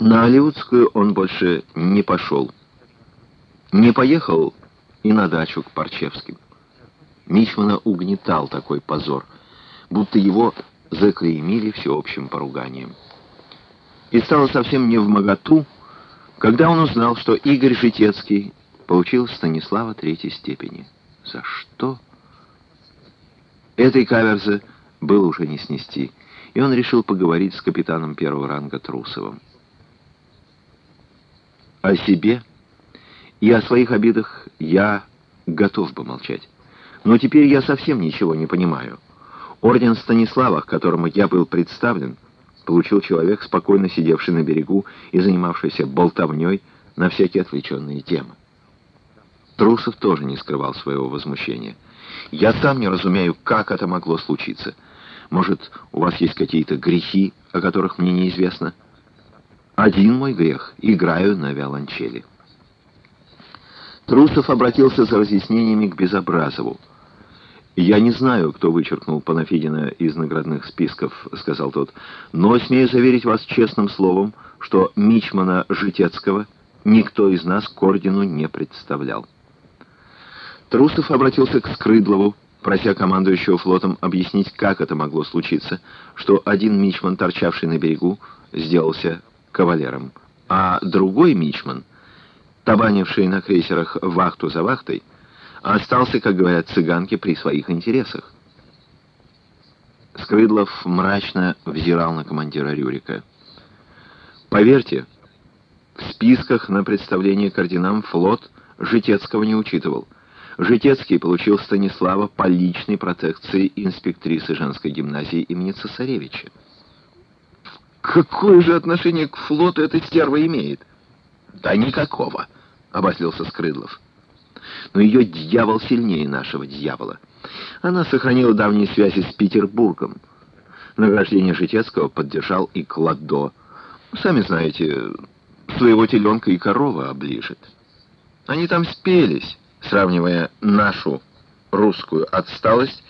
На Алиутскую он больше не пошел. Не поехал и на дачу к Парчевским. Мичмана угнетал такой позор, будто его заклеймили всеобщим поруганием. И стало совсем не в моготу, когда он узнал, что Игорь Житецкий получил Станислава третьей степени. За что? Этой каверзы было уже не снести, и он решил поговорить с капитаном первого ранга Трусовым. О себе и о своих обидах я готов бы молчать. Но теперь я совсем ничего не понимаю. Орден Станислава, к которому я был представлен, получил человек, спокойно сидевший на берегу и занимавшийся болтовней на всякие отвлеченные темы. Трусов тоже не скрывал своего возмущения. «Я сам не разумею, как это могло случиться. Может, у вас есть какие-то грехи, о которых мне неизвестно?» Один мой грех — играю на виолончели. Трусов обратился за разъяснениями к Безобразову. «Я не знаю, кто вычеркнул Панафидина из наградных списков», — сказал тот, «но смею заверить вас честным словом, что Мичмана Житецкого никто из нас к ордену не представлял». Трусов обратился к Скрыдлову, прося командующего флотом объяснить, как это могло случиться, что один Мичман, торчавший на берегу, сделался кавалером, а другой мичман, табанивший на крейсерах вахту за вахтой, остался, как говорят цыганки, при своих интересах. Скрыдлов мрачно взирал на командира Рюрика. «Поверьте, в списках на представление к орденам флот Житецкого не учитывал. Житецкий получил Станислава по личной протекции инспектрисы женской гимназии имени Цесаревича. Какое же отношение к флоту эта стерва имеет? Да никакого, обозлился Скрыдлов. Но ее дьявол сильнее нашего дьявола. Она сохранила давние связи с Петербургом. Награждение Житецкого поддержал и Кладо. Сами знаете, своего теленка и корова оближет. Они там спелись, сравнивая нашу русскую отсталость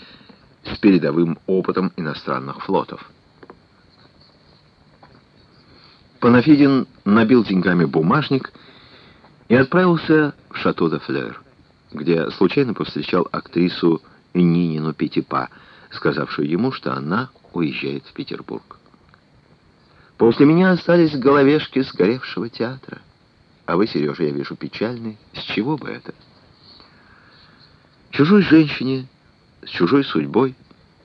с передовым опытом иностранных флотов. Панафидин набил деньгами бумажник и отправился в шато де Флер, где случайно повстречал актрису Нинину Петипа, сказавшую ему, что она уезжает в Петербург. После меня остались головешки сгоревшего театра. А вы, Сережа, я вижу, печальный. С чего бы это? Чужой женщине, с чужой судьбой,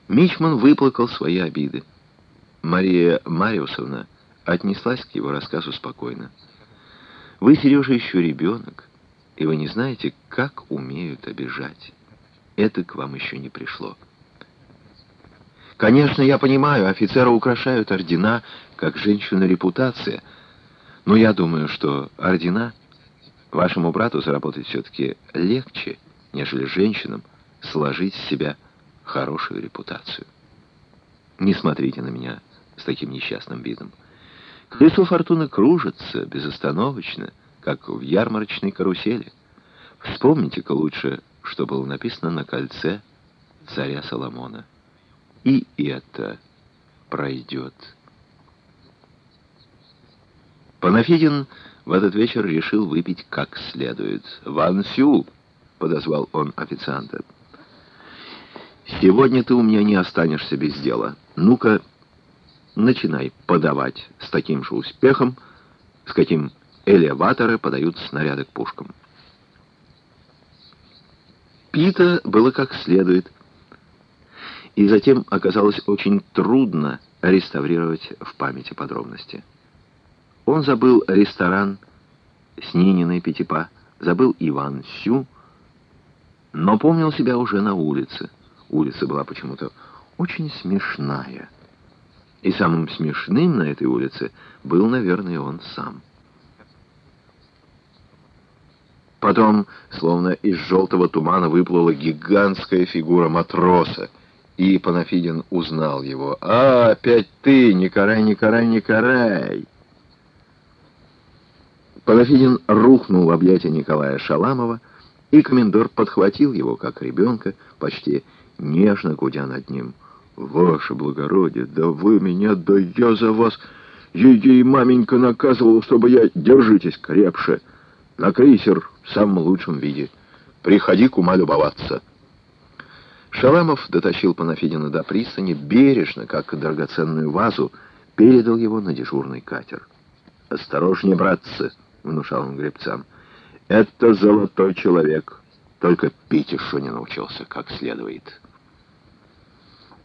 Мичман выплакал свои обиды. Мария Мариусовна отнеслась к его рассказу спокойно. «Вы, Сережа, еще ребенок, и вы не знаете, как умеют обижать. Это к вам еще не пришло». «Конечно, я понимаю, офицера украшают ордена, как женщина репутация, но я думаю, что ордена вашему брату заработать все-таки легче, нежели женщинам сложить с себя хорошую репутацию. Не смотрите на меня с таким несчастным видом. Колесо фортуны кружится безостановочно, как в ярмарочной карусели. Вспомните-ка лучше, что было написано на кольце царя Соломона. И это пройдет. Панафидин в этот вечер решил выпить как следует. «Ван Сю!» — подозвал он официанта. «Сегодня ты у меня не останешься без дела. Ну-ка, начинай подавать с таким же успехом, с каким элеваторы подают снаряды к пушкам. Пита было как следует, и затем оказалось очень трудно реставрировать в памяти подробности. Он забыл ресторан с Нининой Пятипа, забыл Иван Сю, но помнил себя уже на улице. Улица была почему-то очень смешная. И самым смешным на этой улице был, наверное, он сам. Потом, словно из желтого тумана, выплыла гигантская фигура матроса, и Панафидин узнал его. «А, опять ты, Никарай, Никарай, Никарай!» Панафидин рухнул в объятия Николая Шаламова, и комендор подхватил его, как ребенка, почти нежно гудя над ним. «Ваше благородие, да вы меня, да я за вас! Ей-ей маменька наказывала, чтобы я держитесь крепше. На крейсер в самом лучшем виде. Приходи к ума любоваться». Шаламов дотащил Панафидина до пристани, бережно, как драгоценную вазу, передал его на дежурный катер. «Осторожнее, братцы!» — внушал он гребцам. «Это золотой человек, только пить еще не научился как следует».